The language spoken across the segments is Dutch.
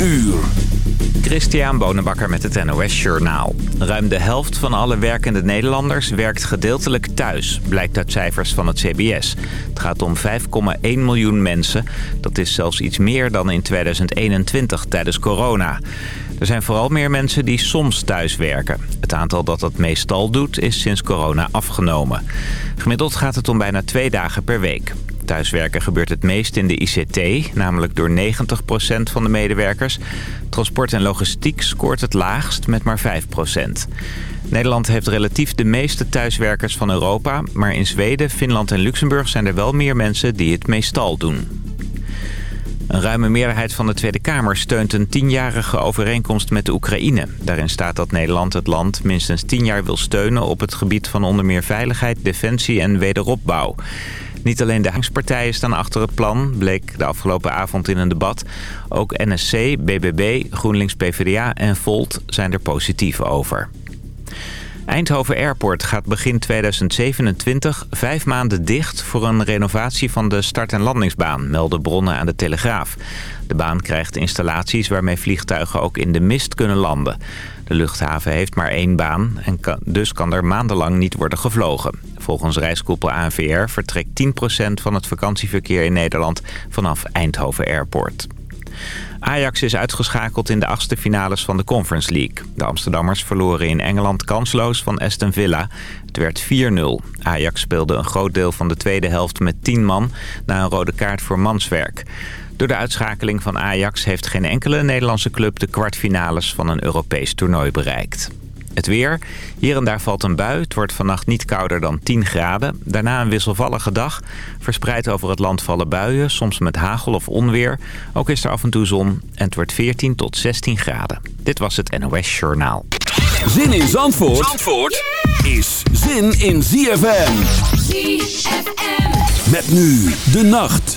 uur. Christian Bonenbakker met het NOS Journaal. Ruim de helft van alle werkende Nederlanders werkt gedeeltelijk thuis, blijkt uit cijfers van het CBS. Het gaat om 5,1 miljoen mensen. Dat is zelfs iets meer dan in 2021 tijdens corona. Er zijn vooral meer mensen die soms thuis werken. Het aantal dat dat meestal doet is sinds corona afgenomen. Gemiddeld gaat het om bijna twee dagen per week. Thuiswerken gebeurt het meest in de ICT, namelijk door 90% van de medewerkers. Transport en logistiek scoort het laagst met maar 5%. Nederland heeft relatief de meeste thuiswerkers van Europa... maar in Zweden, Finland en Luxemburg zijn er wel meer mensen die het meestal doen. Een ruime meerderheid van de Tweede Kamer steunt een tienjarige overeenkomst met de Oekraïne. Daarin staat dat Nederland het land minstens tien jaar wil steunen op het gebied van onder meer veiligheid, defensie en wederopbouw. Niet alleen de hangspartijen staan achter het plan, bleek de afgelopen avond in een debat. Ook NSC, BBB, GroenLinks PvdA en Volt zijn er positief over. Eindhoven Airport gaat begin 2027 vijf maanden dicht voor een renovatie van de start- en landingsbaan, melden bronnen aan de Telegraaf. De baan krijgt installaties waarmee vliegtuigen ook in de mist kunnen landen. De luchthaven heeft maar één baan en dus kan er maandenlang niet worden gevlogen. Volgens reiskoepel ANVR vertrekt 10% van het vakantieverkeer in Nederland vanaf Eindhoven Airport. Ajax is uitgeschakeld in de achtste finales van de Conference League. De Amsterdammers verloren in Engeland kansloos van Aston Villa. Het werd 4-0. Ajax speelde een groot deel van de tweede helft met 10 man... na een rode kaart voor manswerk. Door de uitschakeling van Ajax heeft geen enkele Nederlandse club... de kwartfinales van een Europees toernooi bereikt. Het weer. Hier en daar valt een bui. Het wordt vannacht niet kouder dan 10 graden. Daarna een wisselvallige dag. Verspreid over het land vallen buien, soms met hagel of onweer. Ook is er af en toe zon en het wordt 14 tot 16 graden. Dit was het NOS Journaal. Zin in Zandvoort, Zandvoort is zin in ZFM. ZFM. Met nu de nacht.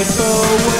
me away. well.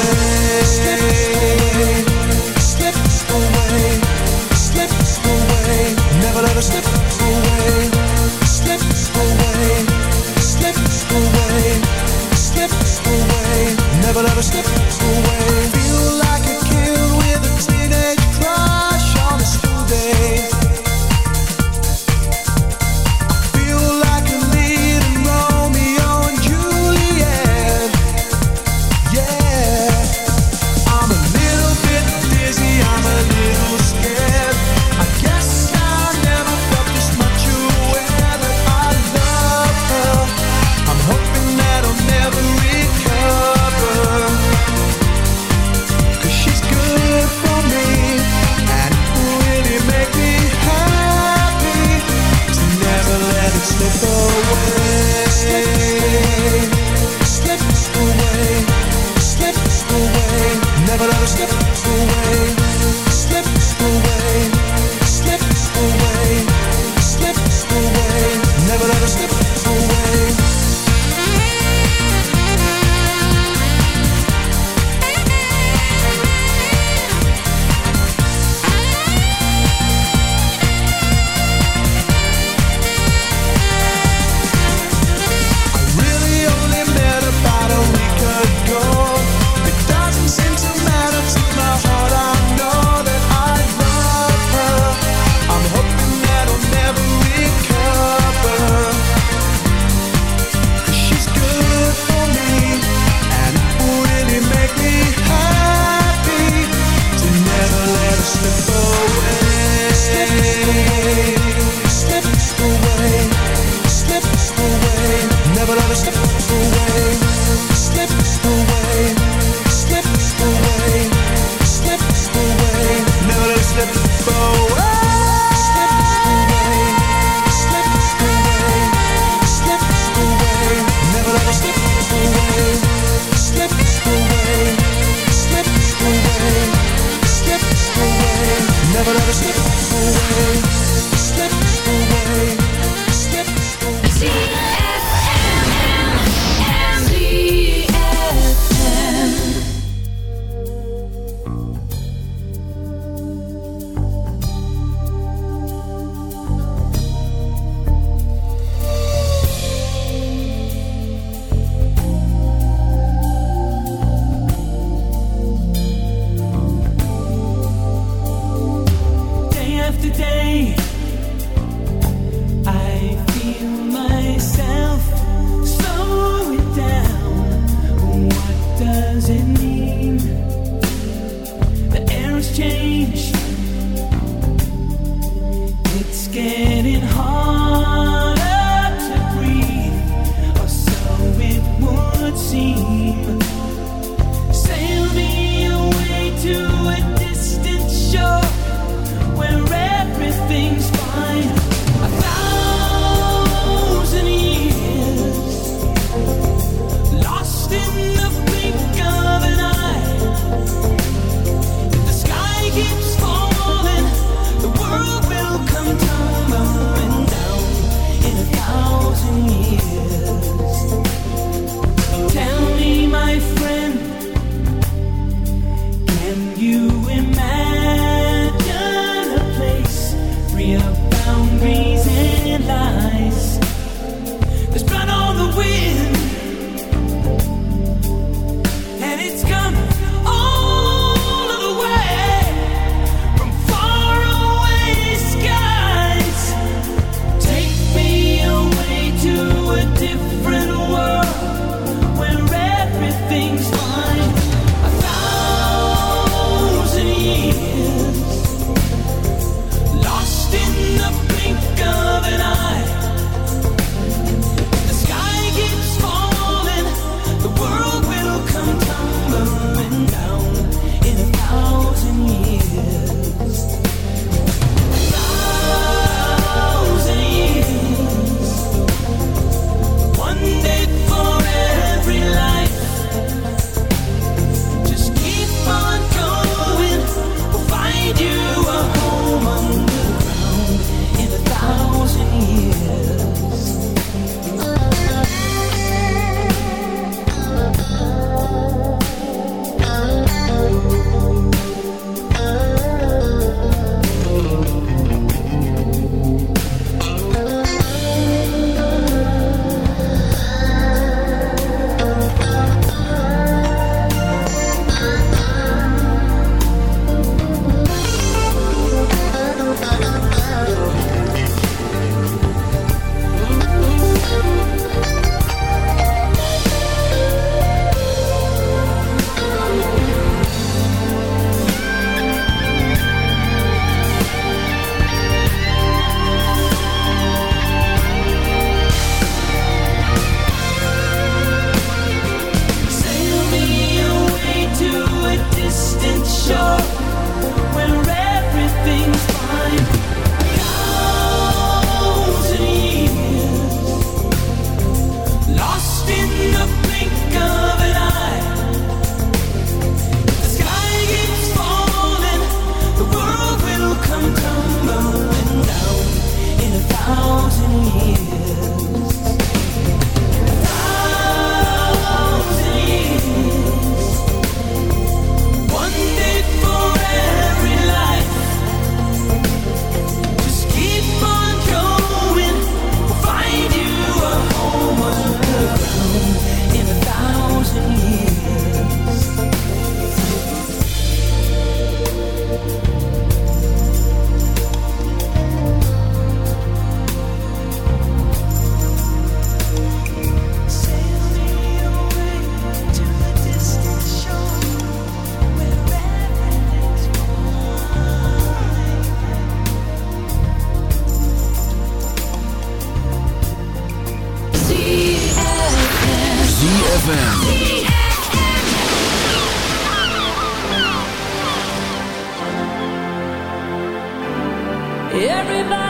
ZFM.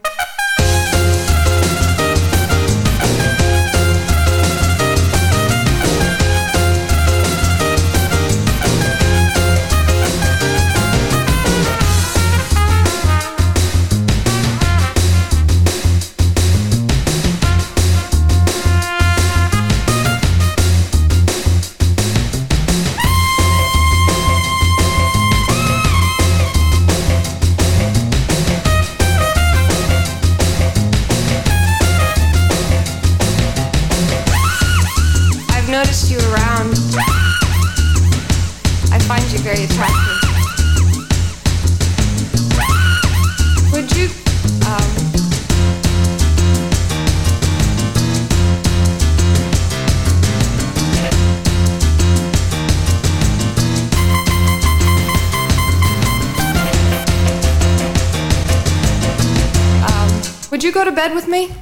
go to bed with me?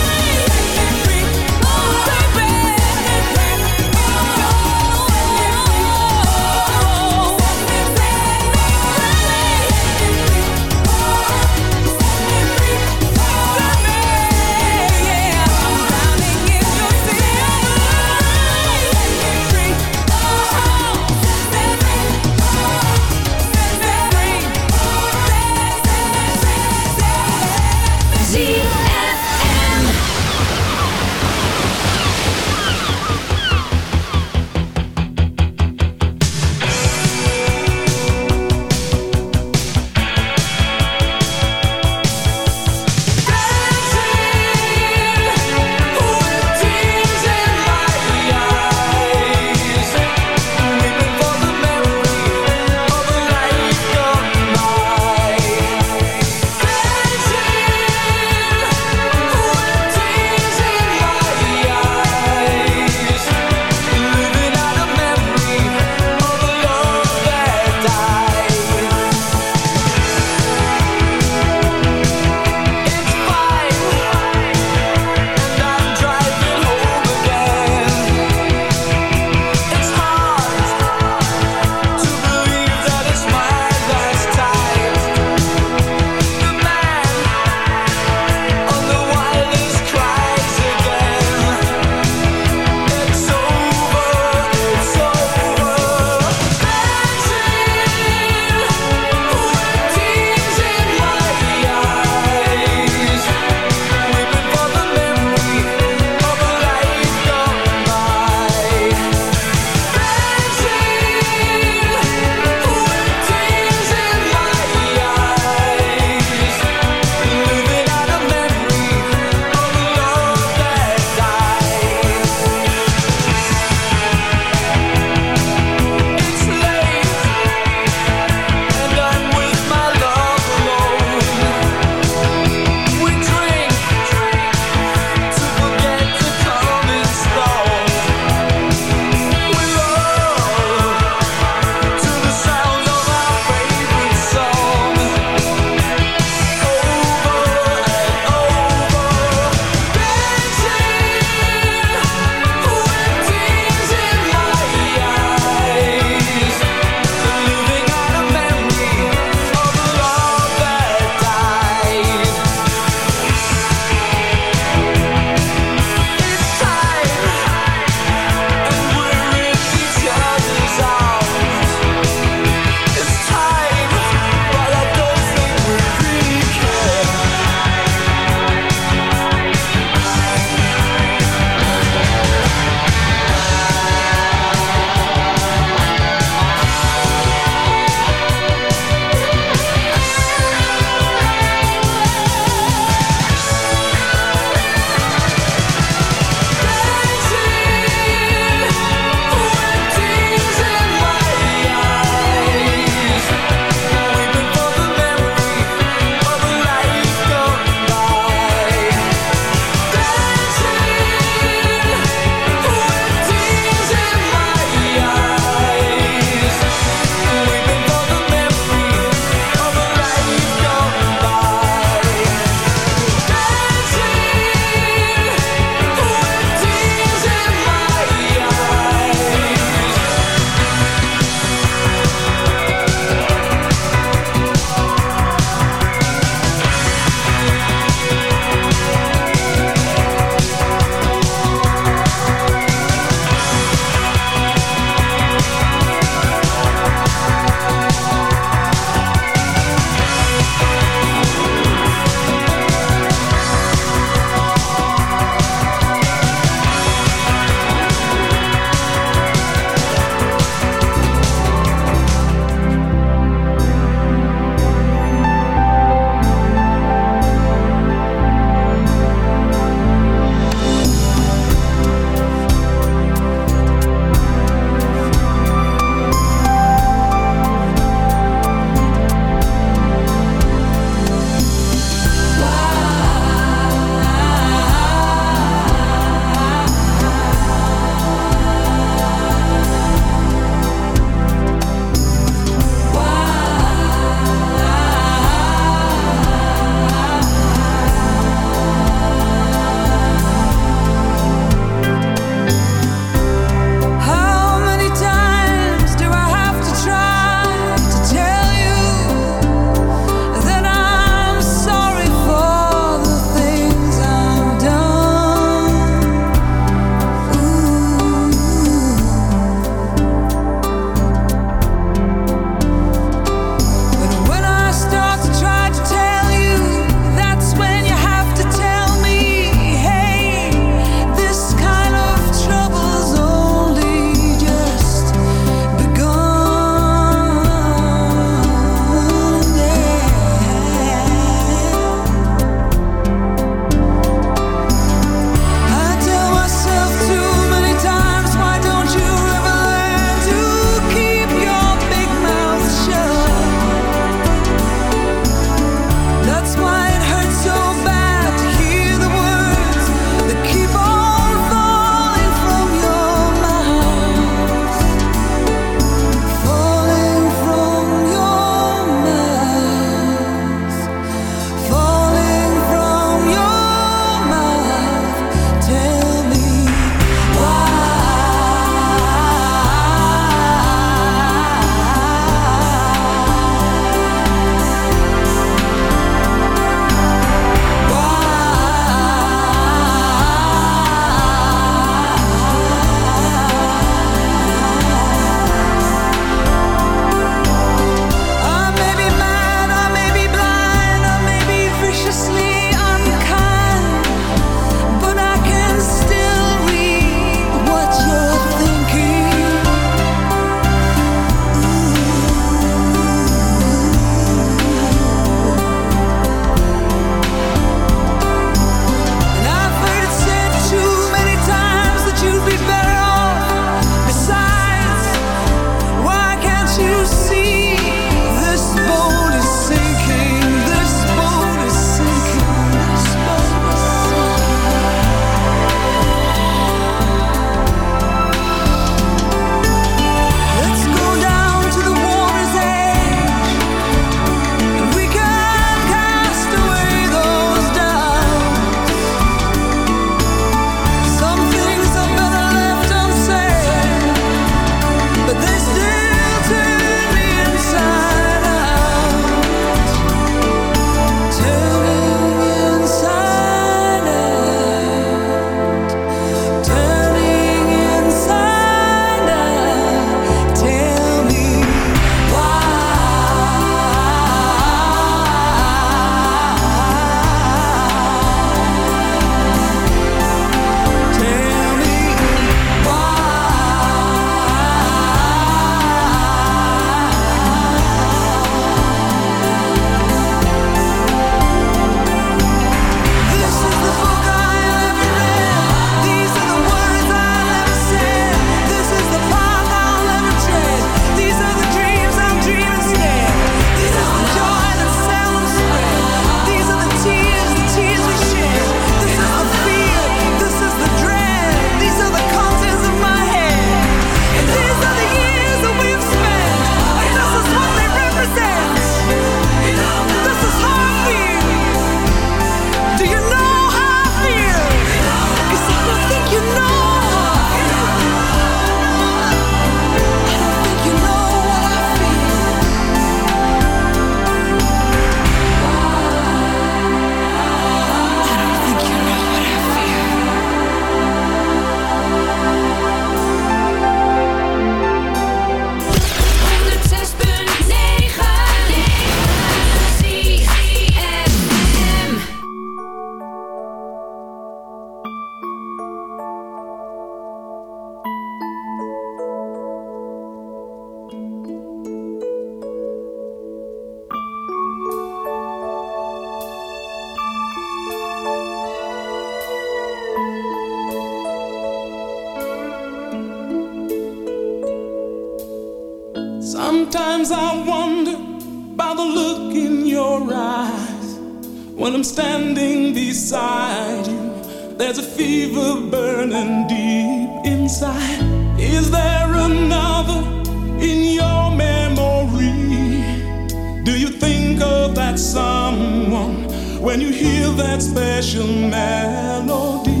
someone when you hear that special melody.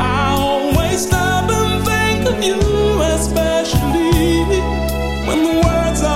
I always stop and think of you, especially when the words are.